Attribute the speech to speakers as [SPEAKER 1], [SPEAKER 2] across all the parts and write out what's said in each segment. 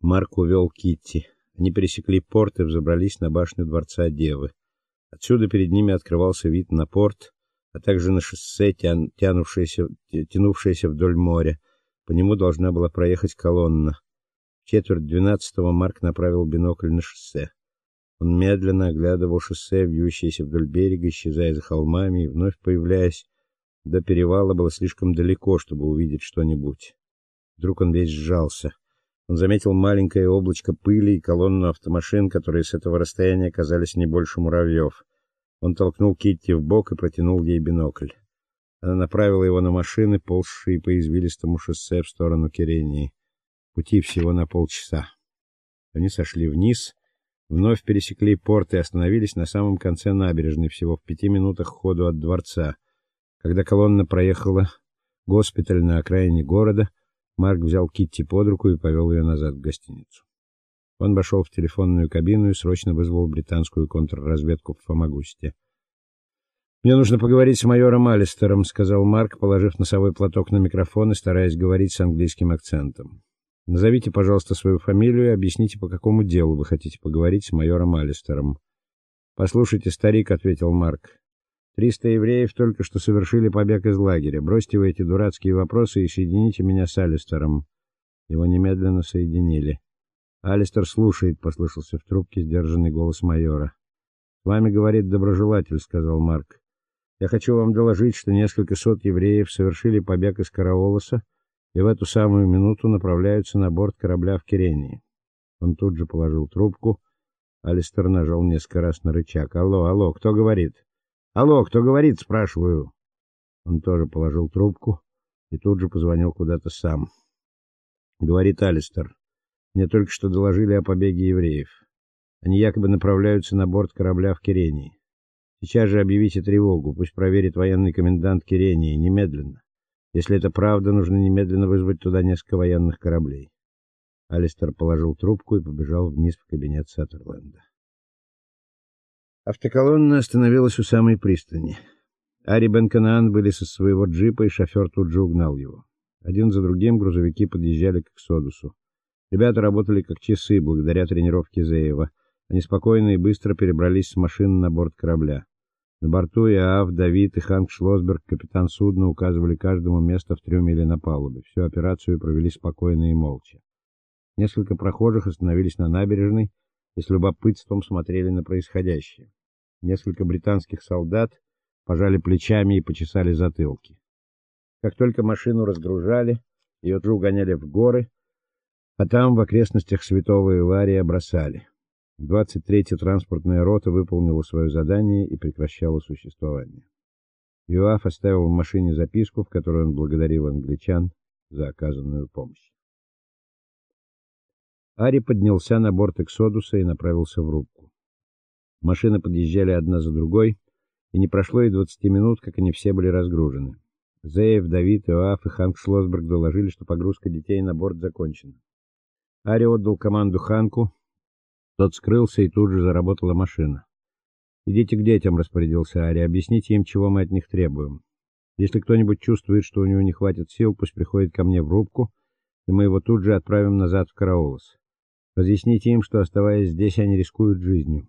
[SPEAKER 1] Марк увел Китти. Они пересекли порт и взобрались на башню дворца Девы. Отсюда перед ними открывался вид на порт, а также на шоссе, тянувшееся тянувшееся вдоль моря. По нему должна была проехать колонна. В четверть двенадцатого Марк направил бинокль на шоссе. Он медленно оглядывал шоссе, вьющееся вдоль берега, исчезая за холмами и вновь появляясь. До перевала было слишком далеко, чтобы увидеть что-нибудь. Вдруг он весь сжался. Он заметил маленькое облачко пыли и колонну автомашин, которые с этого расстояния казались не больше муравьев. Он толкнул Китти в бок и протянул ей бинокль. Она направила его на машины, ползшие по извилистому шоссе в сторону Кирении. Пути всего на полчаса. Они сошли вниз, вновь пересекли порт и остановились на самом конце набережной, всего в пяти минутах ходу от дворца. Когда колонна проехала госпиталь на окраине города, Марк взял Китти под руку и повел ее назад в гостиницу. Он вошел в телефонную кабину и срочно вызвал британскую контрразведку в Фомагусте. Мне нужно поговорить с майором Алистером, сказал Марк, положив носовой платок на микрофон и стараясь говорить с английским акцентом. Назовите, пожалуйста, свою фамилию и объясните, по какому делу вы хотите поговорить с майором Алистером. Послушайте, старик, ответил Марк. Триста евреев только что совершили побег из лагеря. Бросьте вы эти дурацкие вопросы и соедините меня с Алистером. Его немедленно соединили. Алистер слушает, послышался в трубке сдержанный голос майора. С вами говорит доброжелатель, сказал Марк. Я хочу вам доложить, что несколько сот евреев совершили побег из Караолоса и в эту самую минуту направляются на борт корабля в Кирении. Он тут же положил трубку. Алистер нажал несколько раз на рычаг. Алло, алло, кто говорит? Алло, кто говорит, спрашиваю. Он тоже положил трубку и тут же позвонил куда-то сам. Говорит Алистер. Мне только что доложили о побеге евреев. Они якобы направляются на борт корабля в Кирении. Сейчас же объявите тревогу, пусть проверит военный комендант Кирении немедленно. Если это правда, нужно немедленно вызвать туда несколько военных кораблей. Алистер положил трубку и побежал вниз в кабинет Саттерленда. Автоколонна остановилась у самой пристани. Ари Бенканаан вылез из своего джипа, и шофер тут же угнал его. Один за другим грузовики подъезжали к Эксодусу. Ребята работали как часы благодаря тренировке Зеева. Они спокойно и быстро перебрались с машины на борт корабля. На борту Иоав, Давид и Ханк Шлосберг, капитан судна, указывали каждому место в трюме или на палубе. Всю операцию провели спокойно и молча. Несколько прохожих остановились на набережной и с любопытством смотрели на происходящее. Несколько британских солдат пожали плечами и почесали затылки. Как только машину разгружали, ее тут угоняли в горы, а там в окрестностях Святого Илария бросали. 23-я транспортная рота выполнила свое задание и прекращала существование. Юаф оставил в машине записку, в которой он благодарил англичан за оказанную помощь. Ари поднялся на борт Эксодуса и направился в рубку. Машины подъезжали одна за другой, и не прошло и 20 минут, как они все были разгружены. Зеев, Давид, Иоаф и Ханк Шлосберг доложили, что погрузка детей на борт закончена. Ари отдал команду Ханку, тот скрылся, и тут же заработала машина. «Идите к детям», — распорядился Ари, — «объясните им, чего мы от них требуем. Если кто-нибудь чувствует, что у него не хватит сил, пусть приходит ко мне в рубку, и мы его тут же отправим назад в Караолос. Разъясните им, что, оставаясь здесь, они рискуют жизнью.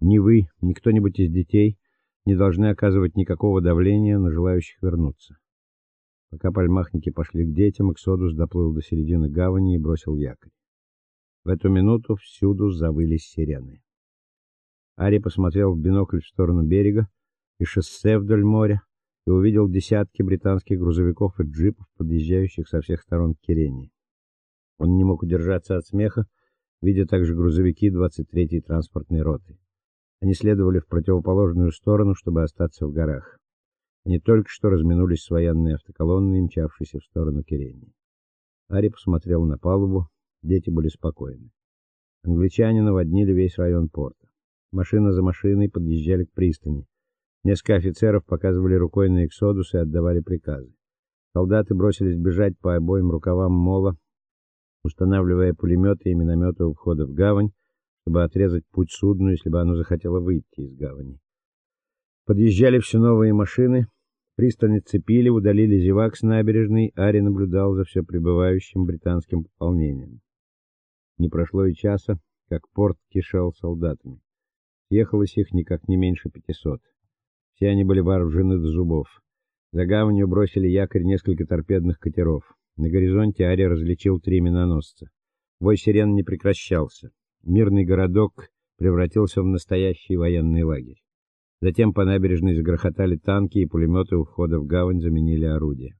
[SPEAKER 1] Ни вы, ни кто-нибудь из детей не должны оказывать никакого давления на желающих вернуться. Пока пальмахники пошли к детям, Эксодус доплыл до середины гавани и бросил якорь. В эту минуту всюду завыли сирены. Ари посмотрел в бинокль в сторону берега и шоссе вдоль моря и увидел десятки британских грузовиков и джипов, подъезжающих со всех сторон к Кирении. Он не мог удержаться от смеха, видя также грузовики 23-й транспортной роты. Они следовали в противоположную сторону, чтобы остаться в горах. Они только что разминулись с военной автоколонной, мчавшейся в сторону Кирении. Ари посмотрел на палубу. Дети были спокойны. Англичане наводнили весь район порта. Машина за машиной подъезжали к пристани. Несколько офицеров показывали рукой на Эксодус и отдавали приказы. Солдаты бросились бежать по обоим рукавам мола, устанавливая пулеметы и минометы у входа в гавань, чтобы отрезать путь судну, если бы оно захотело выйти из гавани. Подъезжали все новые машины, пристани цепили, удалили зевак с набережной, Ари наблюдал за все прибывающим британским пополнением. Не прошло и часа, как порт кишел солдатами. Ехалось их никак не меньше пятисот. Все они были вооружены до зубов. За гаванью бросили якорь несколько торпедных катеров. На горизонте Ари различил три миноносца. Вой сирен не прекращался. Мирный городок превратился в настоящий военный лагерь. Затем по набережной загрохотали танки, и пулеметы у входа в гавань заменили орудия.